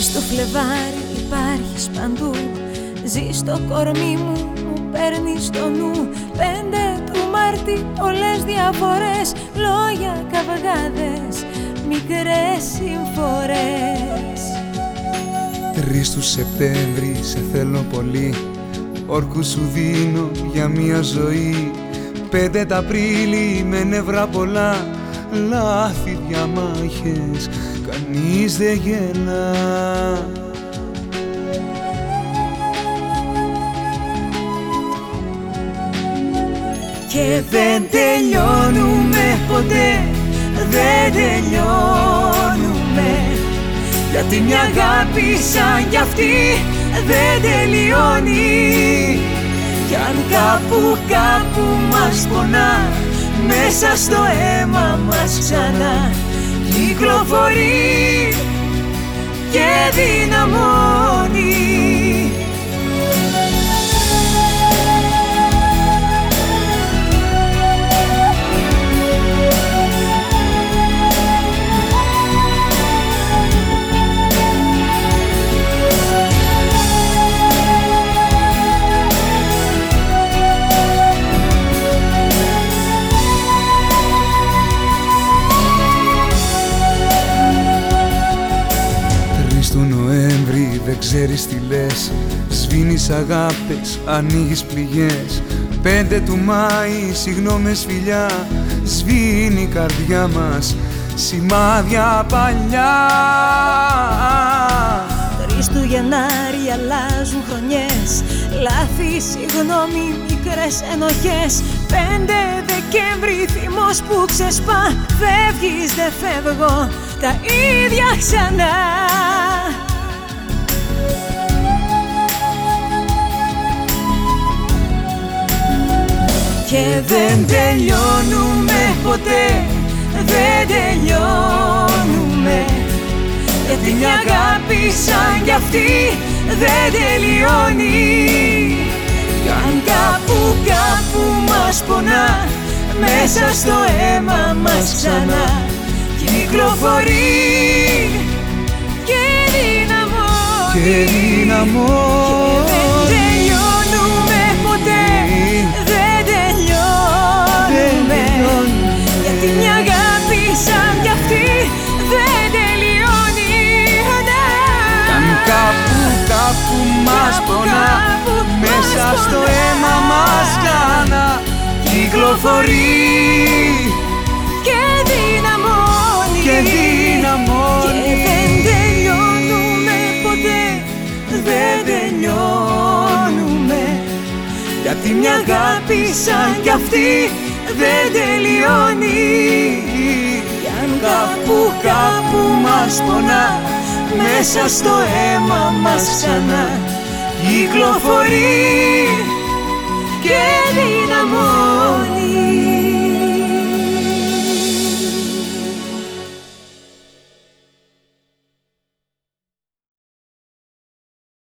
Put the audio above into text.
στο Φλεβάρι υπάρχεις παντού. Ζει στο κορμί μου, μου παίρνεις το νου. Πέντε του Μάρτη, πολλές διαφορές. Λόγια, καυγάδες, μικρές συμφορές. Τρεις του Σεπτέμβρη σε θέλω πολύ. Όρκους σου δίνω για μια ζωή. Πέντε τα Απρίλη με νεύρα πολλά. Λάθη διαμάχες κανείς δεν γελά Και δεν τελειώνουμε ποτέ, δεν τελειώνουμε. Γιατί μια αγάπη σαν κι αυτή δεν τελειώνει. Κι αν κάπου κάπου μας πονά μέσα στο αίμα μας ξανά κυκλοφορεί και δυναμώνει ξέρεις τι λες. Σβήνεις αγάπες, ανοίγεις πληγές. Πέντε του Μάη, συγγνώμες φιλιά. Σβήνει η καρδιά μας, σημάδια παλιά. Τρεις του Γενάρη αλλάζουν χρονιές. Λάθη, συγγνώμη, μικρές ενοχές. Πέντε Δεκέμβρη, θυμός που ξεσπά. Φεύγεις, δεν φεύγω, τα ίδια ξανά Και δεν τελειώνουμε ποτέ, δεν τελειώνουμε. Γιατί μια αγάπη σαν κι αυτή δεν τελειώνει. Κι αν κάπου κάπου μας πονά μέσα στο αίμα μας ξανά. Κυκλοφορεί και δυναμώνει Και δυναμώνει κυκλοφορεί Και δυναμώνει. Και δυναμώνει. Και δεν τελειώνουμε ποτέ. Δεν τελειώνουμε. Γιατί μια αγάπη σαν κι αυτή δεν τελειώνει. Κι αν κάπου κάπου μας πονά μέσα στο αίμα μας ξανά κυκλοφορεί. Και δυναμώνει see